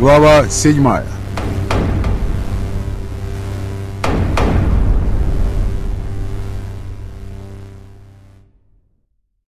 Глава седьмая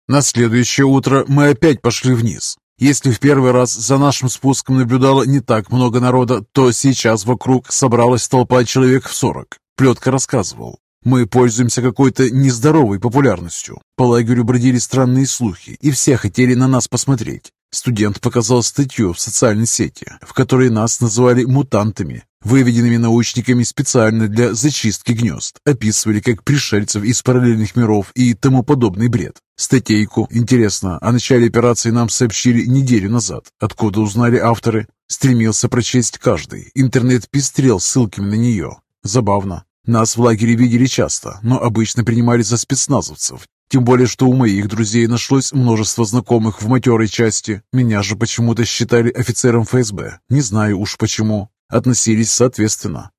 На следующее утро мы опять пошли вниз. Если в первый раз за нашим спуском наблюдало не так много народа, то сейчас вокруг собралась толпа человек в сорок. Плетка рассказывал. Мы пользуемся какой-то нездоровой популярностью. По лагерю бродили странные слухи, и все хотели на нас посмотреть. Студент показал статью в социальной сети, в которой нас называли мутантами, выведенными научниками специально для зачистки гнезд, описывали как пришельцев из параллельных миров и тому подобный бред. Статейку, интересно, о начале операции нам сообщили неделю назад. Откуда узнали авторы? Стремился прочесть каждый. Интернет пестрел ссылками на нее. Забавно. Нас в лагере видели часто, но обычно принимали за спецназовцев, тем более, что у моих друзей нашлось множество знакомых в матерой части. Меня же почему-то считали офицером ФСБ. Не знаю уж почему. Относились соответственно.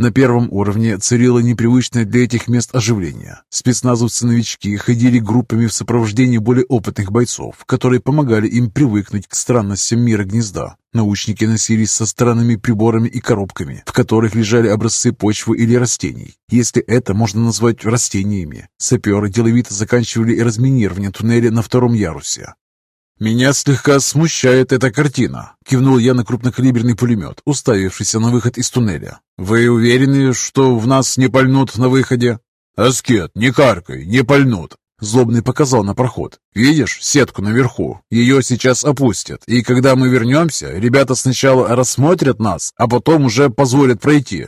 На первом уровне царило непривычное для этих мест оживление. Спецназовцы-новички ходили группами в сопровождении более опытных бойцов, которые помогали им привыкнуть к странностям мира гнезда. Научники носились со странными приборами и коробками, в которых лежали образцы почвы или растений, если это можно назвать растениями. Саперы деловито заканчивали разминирование туннеля на втором ярусе. «Меня слегка смущает эта картина», — кивнул я на крупнокалиберный пулемет, уставившийся на выход из туннеля. «Вы уверены, что в нас не пальнут на выходе?» «Аскет, не каркай, не пальнут», — злобный показал на проход. «Видишь сетку наверху? Ее сейчас опустят, и когда мы вернемся, ребята сначала рассмотрят нас, а потом уже позволят пройти».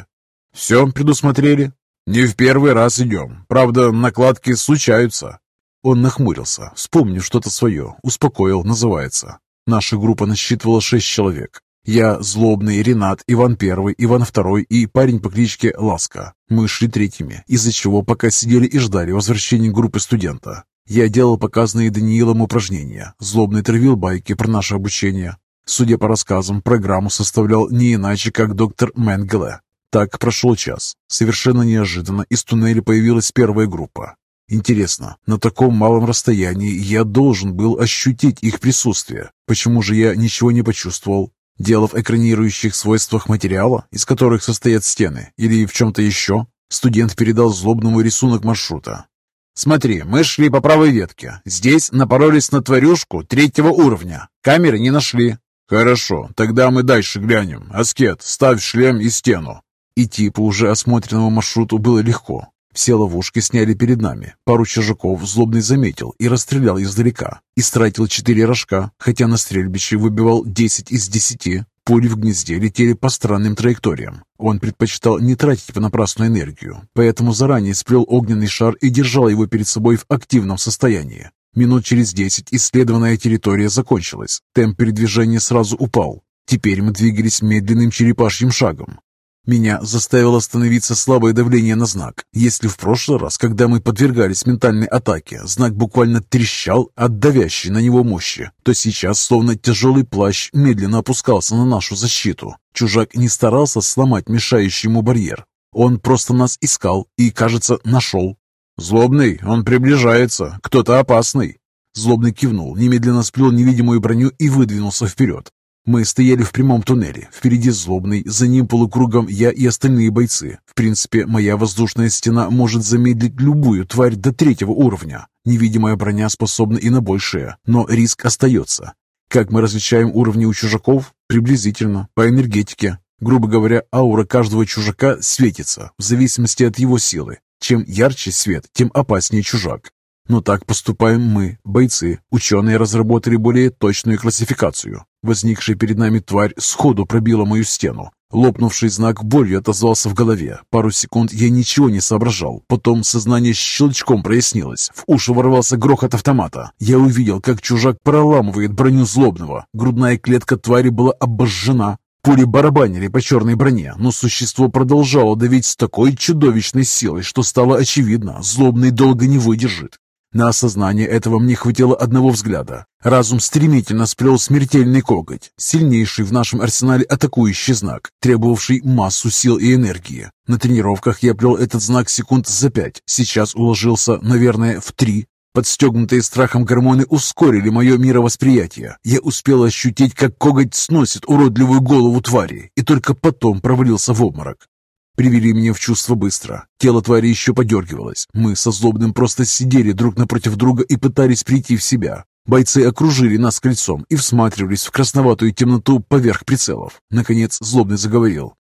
«Все предусмотрели?» «Не в первый раз идем. Правда, накладки случаются. Он нахмурился, вспомнив что-то свое. Успокоил, называется. Наша группа насчитывала шесть человек. Я, Злобный, Ренат, Иван Первый, Иван Второй и парень по кличке Ласка. Мы шли третьими, из-за чего пока сидели и ждали возвращения группы студента. Я делал показанные Даниилом упражнения. Злобный травил байки про наше обучение. Судя по рассказам, программу составлял не иначе, как доктор Менгеле. Так прошел час. Совершенно неожиданно из туннеля появилась первая группа. Интересно, на таком малом расстоянии я должен был ощутить их присутствие. Почему же я ничего не почувствовал? Дело в экранирующих свойствах материала, из которых состоят стены, или в чем-то еще? Студент передал злобному рисунок маршрута. «Смотри, мы шли по правой ветке. Здесь напоролись на тварюшку третьего уровня. Камеры не нашли». «Хорошо, тогда мы дальше глянем. Аскет, ставь шлем и стену». Идти по уже осмотренному маршруту было легко. Все ловушки сняли перед нами. Пару чужаков злобный заметил и расстрелял издалека. Истратил четыре рожка, хотя на стрельбище выбивал десять из десяти. Пули в гнезде летели по странным траекториям. Он предпочитал не тратить понапрасную энергию, поэтому заранее сплел огненный шар и держал его перед собой в активном состоянии. Минут через десять исследованная территория закончилась. Темп передвижения сразу упал. Теперь мы двигались медленным черепашьим шагом. Меня заставило остановиться слабое давление на знак. Если в прошлый раз, когда мы подвергались ментальной атаке, знак буквально трещал от давящей на него мощи, то сейчас, словно тяжелый плащ, медленно опускался на нашу защиту. Чужак не старался сломать мешающий ему барьер. Он просто нас искал и, кажется, нашел. «Злобный, он приближается. Кто-то опасный». Злобный кивнул, немедленно сплел невидимую броню и выдвинулся вперед. Мы стояли в прямом туннеле. Впереди злобный, за ним полукругом я и остальные бойцы. В принципе, моя воздушная стена может замедлить любую тварь до третьего уровня. Невидимая броня способна и на большее, но риск остается. Как мы различаем уровни у чужаков? Приблизительно, по энергетике. Грубо говоря, аура каждого чужака светится, в зависимости от его силы. Чем ярче свет, тем опаснее чужак. Но так поступаем мы, бойцы. Ученые разработали более точную классификацию. Возникшая перед нами тварь сходу пробила мою стену. Лопнувший знак болью отозвался в голове. Пару секунд я ничего не соображал. Потом сознание щелчком прояснилось. В уши ворвался грохот автомата. Я увидел, как чужак проламывает броню злобного. Грудная клетка твари была обожжена. Пули барабанили по черной броне, но существо продолжало давить с такой чудовищной силой, что стало очевидно, злобный долго не выдержит. На осознание этого мне хватило одного взгляда. Разум стремительно сплел смертельный коготь, сильнейший в нашем арсенале атакующий знак, требовавший массу сил и энергии. На тренировках я плел этот знак секунд за пять, сейчас уложился, наверное, в три. Подстегнутые страхом гормоны ускорили мое мировосприятие. Я успел ощутить, как коготь сносит уродливую голову твари, и только потом провалился в обморок. Привели меня в чувство быстро. Тело твари еще подергивалось. Мы со злобным просто сидели друг напротив друга и пытались прийти в себя. Бойцы окружили нас кольцом и всматривались в красноватую темноту поверх прицелов. Наконец злобный заговорил.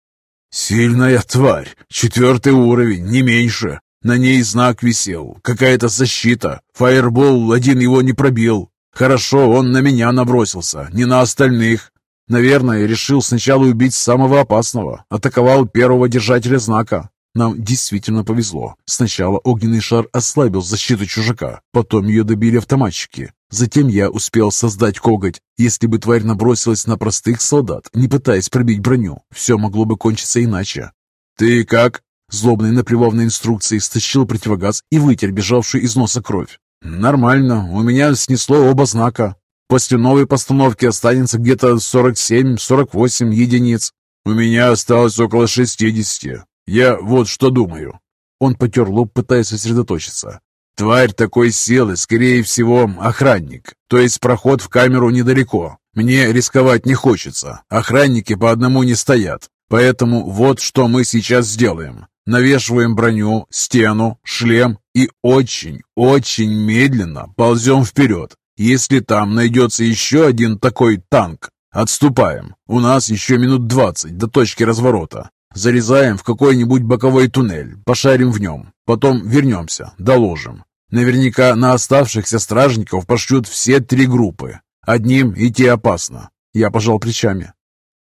«Сильная тварь! Четвертый уровень, не меньше! На ней знак висел, какая-то защита. Фаербол один его не пробил. Хорошо, он на меня набросился, не на остальных. Наверное, решил сначала убить самого опасного. Атаковал первого держателя знака. Нам действительно повезло. Сначала огненный шар ослабил защиту чужака, потом ее добили автоматчики. Затем я успел создать коготь. Если бы тварь набросилась на простых солдат, не пытаясь пробить броню, все могло бы кончиться иначе. «Ты как?» Злобный, наплевав на инструкции, стащил противогаз и вытер бежавшую из носа кровь. «Нормально, у меня снесло оба знака. После новой постановки останется где-то 47-48 единиц. У меня осталось около 60. Я вот что думаю. Он потер лоб, пытаясь сосредоточиться. Тварь такой силы, скорее всего, охранник. То есть проход в камеру недалеко. Мне рисковать не хочется. Охранники по одному не стоят. Поэтому вот что мы сейчас сделаем. Навешиваем броню, стену, шлем и очень, очень медленно ползем вперед. Если там найдется еще один такой танк, отступаем. У нас еще минут двадцать до точки разворота. Зарезаем в какой-нибудь боковой туннель, пошарим в нем. Потом вернемся, доложим. Наверняка на оставшихся стражников пошлют все три группы. Одним идти опасно. Я пожал плечами.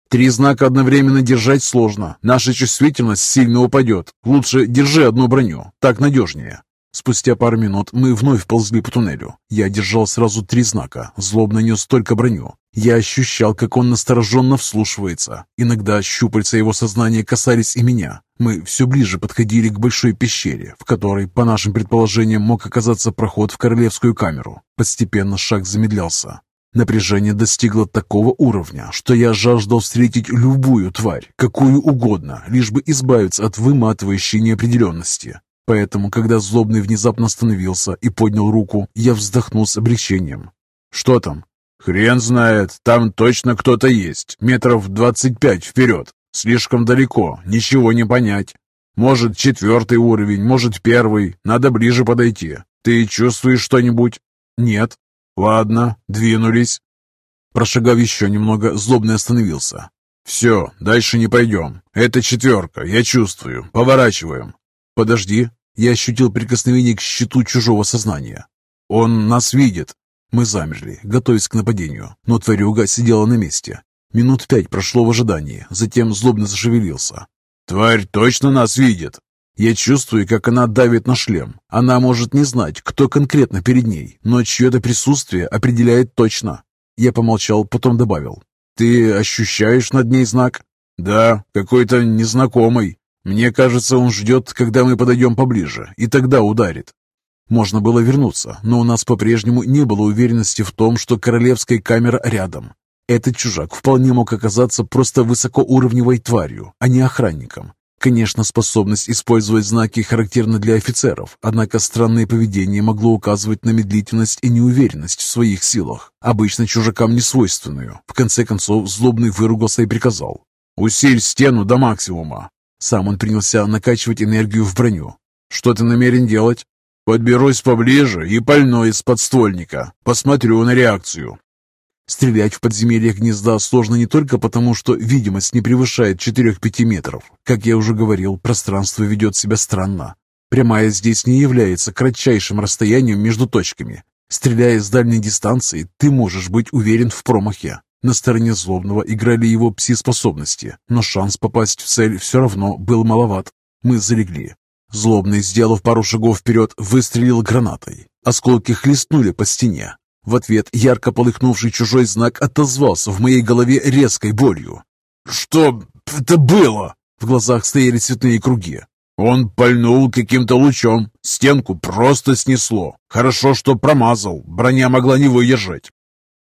Три знака одновременно держать сложно. Наша чувствительность сильно упадет. Лучше держи одну броню. Так надежнее. Спустя пару минут мы вновь ползли по туннелю. Я держал сразу три знака, злобно нес только броню. Я ощущал, как он настороженно вслушивается. Иногда щупальца его сознания касались и меня. Мы все ближе подходили к большой пещере, в которой, по нашим предположениям, мог оказаться проход в королевскую камеру. Постепенно шаг замедлялся. Напряжение достигло такого уровня, что я жаждал встретить любую тварь, какую угодно, лишь бы избавиться от выматывающей неопределенности. Поэтому, когда злобный внезапно остановился и поднял руку, я вздохнул с облегчением. «Что там?» «Хрен знает, там точно кто-то есть, метров двадцать пять вперед. Слишком далеко, ничего не понять. Может, четвертый уровень, может, первый, надо ближе подойти. Ты чувствуешь что-нибудь?» «Нет». «Ладно, двинулись». Прошагав еще немного, злобный остановился. «Все, дальше не пойдем. Это четверка, я чувствую. Поворачиваем». «Подожди!» Я ощутил прикосновение к щиту чужого сознания. «Он нас видит!» Мы замерли, готовясь к нападению, но тварюга сидела на месте. Минут пять прошло в ожидании, затем злобно зашевелился. «Тварь точно нас видит!» Я чувствую, как она давит на шлем. Она может не знать, кто конкретно перед ней, но чье-то присутствие определяет точно. Я помолчал, потом добавил. «Ты ощущаешь над ней знак?» «Да, какой-то незнакомый. Мне кажется, он ждет, когда мы подойдем поближе, и тогда ударит. Можно было вернуться, но у нас по-прежнему не было уверенности в том, что королевская камера рядом. Этот чужак вполне мог оказаться просто высокоуровневой тварью, а не охранником. Конечно, способность использовать знаки характерна для офицеров, однако странное поведение могло указывать на медлительность и неуверенность в своих силах, обычно чужакам не свойственную. В конце концов, злобный выругался и приказал. «Усиль стену до максимума. Сам он принялся накачивать энергию в броню. «Что ты намерен делать?» «Подберусь поближе и пальну из подствольника. Посмотрю на реакцию». Стрелять в подземельях гнезда сложно не только потому, что видимость не превышает 4-5 метров. Как я уже говорил, пространство ведет себя странно. Прямая здесь не является кратчайшим расстоянием между точками. Стреляя с дальней дистанции, ты можешь быть уверен в промахе. На стороне злобного играли его пси-способности, но шанс попасть в цель все равно был маловат. Мы залегли. Злобный, сделав пару шагов вперед, выстрелил гранатой. Осколки хлестнули по стене. В ответ ярко полыхнувший чужой знак отозвался в моей голове резкой болью. «Что это было?» В глазах стояли цветные круги. Он пальнул каким-то лучом. Стенку просто снесло. Хорошо, что промазал. Броня могла не выдержать.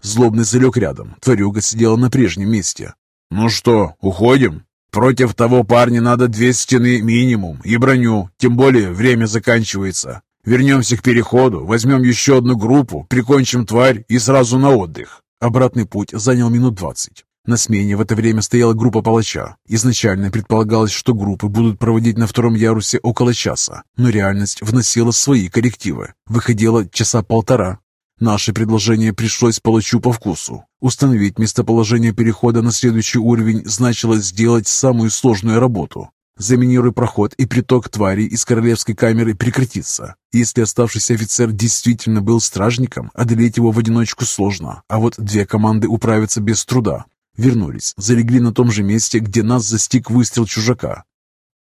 Злобный залег рядом. Тварюга сидела на прежнем месте. «Ну что, уходим? Против того парня надо две стены минимум и броню. Тем более время заканчивается. Вернемся к переходу, возьмем еще одну группу, прикончим тварь и сразу на отдых». Обратный путь занял минут двадцать. На смене в это время стояла группа палача. Изначально предполагалось, что группы будут проводить на втором ярусе около часа, но реальность вносила свои коррективы. Выходило часа полтора. Наше предложение пришлось палачу по вкусу. Установить местоположение перехода на следующий уровень значило сделать самую сложную работу. Заминируй проход, и приток тварей из королевской камеры прекратится. Если оставшийся офицер действительно был стражником, одолеть его в одиночку сложно, а вот две команды управятся без труда. Вернулись, залегли на том же месте, где нас застиг выстрел чужака.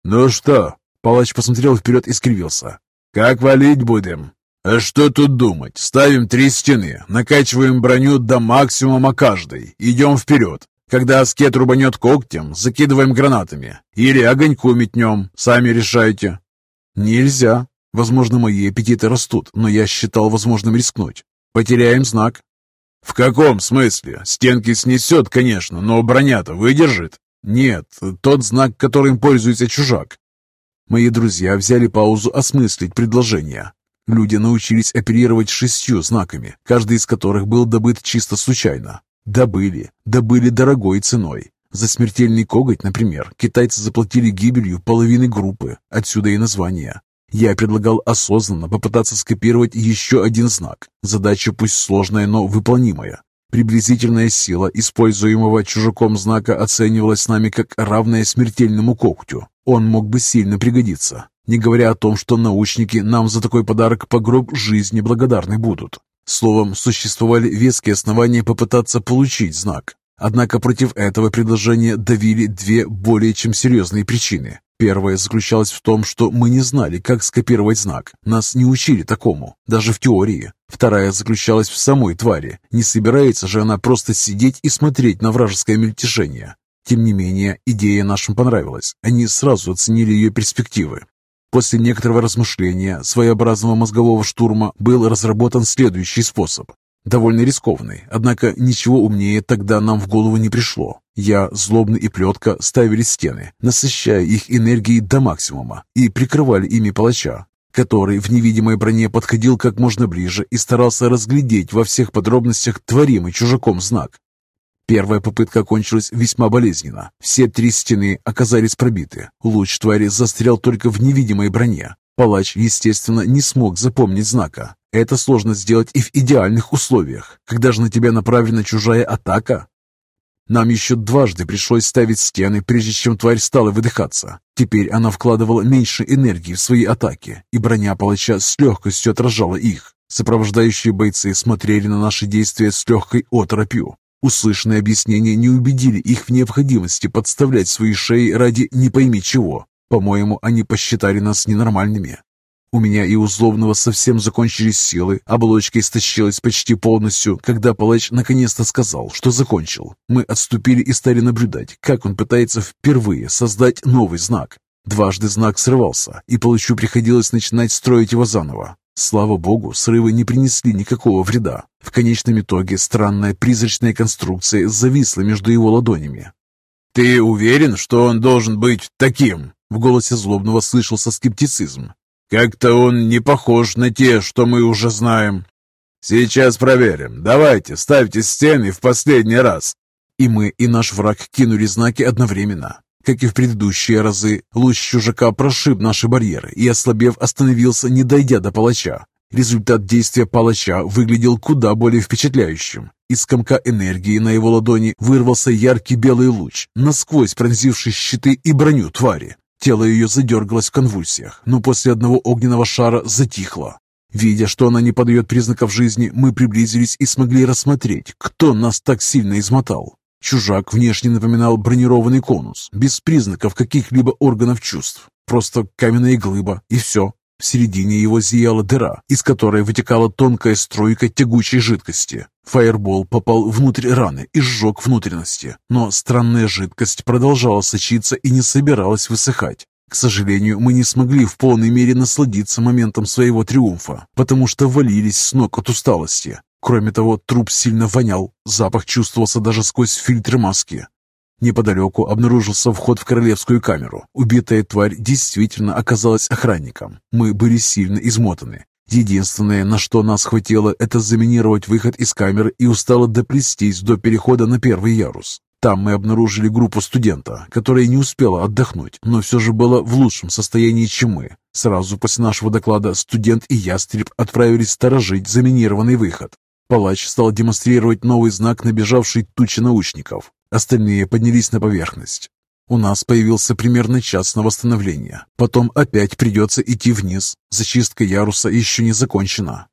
«Ну что?» — палач посмотрел вперед и скривился. «Как валить будем?» «А что тут думать? Ставим три стены, накачиваем броню до максимума каждой, идем вперед. Когда аскет рубанет когтем, закидываем гранатами. Или огоньку метнем, сами решайте». «Нельзя. Возможно, мои аппетиты растут, но я считал возможным рискнуть. Потеряем знак. «В каком смысле? Стенки снесет, конечно, но броня-то выдержит?» «Нет, тот знак, которым пользуется чужак». Мои друзья взяли паузу осмыслить предложение. Люди научились оперировать шестью знаками, каждый из которых был добыт чисто случайно. Добыли, добыли дорогой ценой. За смертельный коготь, например, китайцы заплатили гибелью половины группы, отсюда и название. Я предлагал осознанно попытаться скопировать еще один знак. Задача пусть сложная, но выполнимая. Приблизительная сила используемого чужаком знака оценивалась нами как равная смертельному когтю. Он мог бы сильно пригодиться, не говоря о том, что научники нам за такой подарок по гроб жизни благодарны будут. Словом, существовали веские основания попытаться получить знак. Однако против этого предложения давили две более чем серьезные причины. Первая заключалась в том, что мы не знали, как скопировать знак. Нас не учили такому, даже в теории. Вторая заключалась в самой твари. Не собирается же она просто сидеть и смотреть на вражеское мельтешение. Тем не менее, идея нашим понравилась. Они сразу оценили ее перспективы. После некоторого размышления, своеобразного мозгового штурма, был разработан следующий способ. Довольно рискованный, однако ничего умнее тогда нам в голову не пришло. Я, злобный и плетка ставили стены, насыщая их энергией до максимума и прикрывали ими палача, который в невидимой броне подходил как можно ближе и старался разглядеть во всех подробностях творимый чужаком знак. Первая попытка окончилась весьма болезненно. Все три стены оказались пробиты. Луч твари застрял только в невидимой броне. Палач, естественно, не смог запомнить знака. Это сложно сделать и в идеальных условиях. Когда же на тебя направлена чужая атака? Нам еще дважды пришлось ставить стены, прежде чем тварь стала выдыхаться. Теперь она вкладывала меньше энергии в свои атаки, и броня палача с легкостью отражала их. Сопровождающие бойцы смотрели на наши действия с легкой оторопью. Услышанные объяснения не убедили их в необходимости подставлять свои шеи ради не пойми чего. По-моему, они посчитали нас ненормальными. У меня и у совсем закончились силы, оболочка истощилась почти полностью, когда палач наконец-то сказал, что закончил. Мы отступили и стали наблюдать, как он пытается впервые создать новый знак. Дважды знак срывался, и палачу приходилось начинать строить его заново. Слава богу, срывы не принесли никакого вреда. В конечном итоге странная призрачная конструкция зависла между его ладонями. «Ты уверен, что он должен быть таким?» В голосе злобного слышался скептицизм. Как-то он не похож на те, что мы уже знаем. Сейчас проверим. Давайте, ставьте стены в последний раз. И мы, и наш враг кинули знаки одновременно. Как и в предыдущие разы, луч чужака прошиб наши барьеры и, ослабев, остановился, не дойдя до палача. Результат действия палача выглядел куда более впечатляющим. Из комка энергии на его ладони вырвался яркий белый луч, насквозь пронзивший щиты и броню твари. Тело ее задергалось в конвульсиях, но после одного огненного шара затихло. Видя, что она не подает признаков жизни, мы приблизились и смогли рассмотреть, кто нас так сильно измотал. Чужак внешне напоминал бронированный конус, без признаков каких-либо органов чувств. Просто каменная глыба, и все. В середине его зияла дыра, из которой вытекала тонкая струйка тягучей жидкости. Фаербол попал внутрь раны и сжег внутренности, но странная жидкость продолжала сочиться и не собиралась высыхать. К сожалению, мы не смогли в полной мере насладиться моментом своего триумфа, потому что валились с ног от усталости. Кроме того, труп сильно вонял, запах чувствовался даже сквозь фильтры маски. Неподалеку обнаружился вход в королевскую камеру. Убитая тварь действительно оказалась охранником. Мы были сильно измотаны. Единственное, на что нас хватило, это заминировать выход из камеры и устало доплестись до перехода на первый ярус. Там мы обнаружили группу студента, которая не успела отдохнуть, но все же была в лучшем состоянии, чем мы. Сразу после нашего доклада студент и ястреб отправились сторожить заминированный выход. Палач стал демонстрировать новый знак набежавшей тучи научников. Остальные поднялись на поверхность. У нас появился примерно час на восстановление. Потом опять придется идти вниз. Зачистка яруса еще не закончена.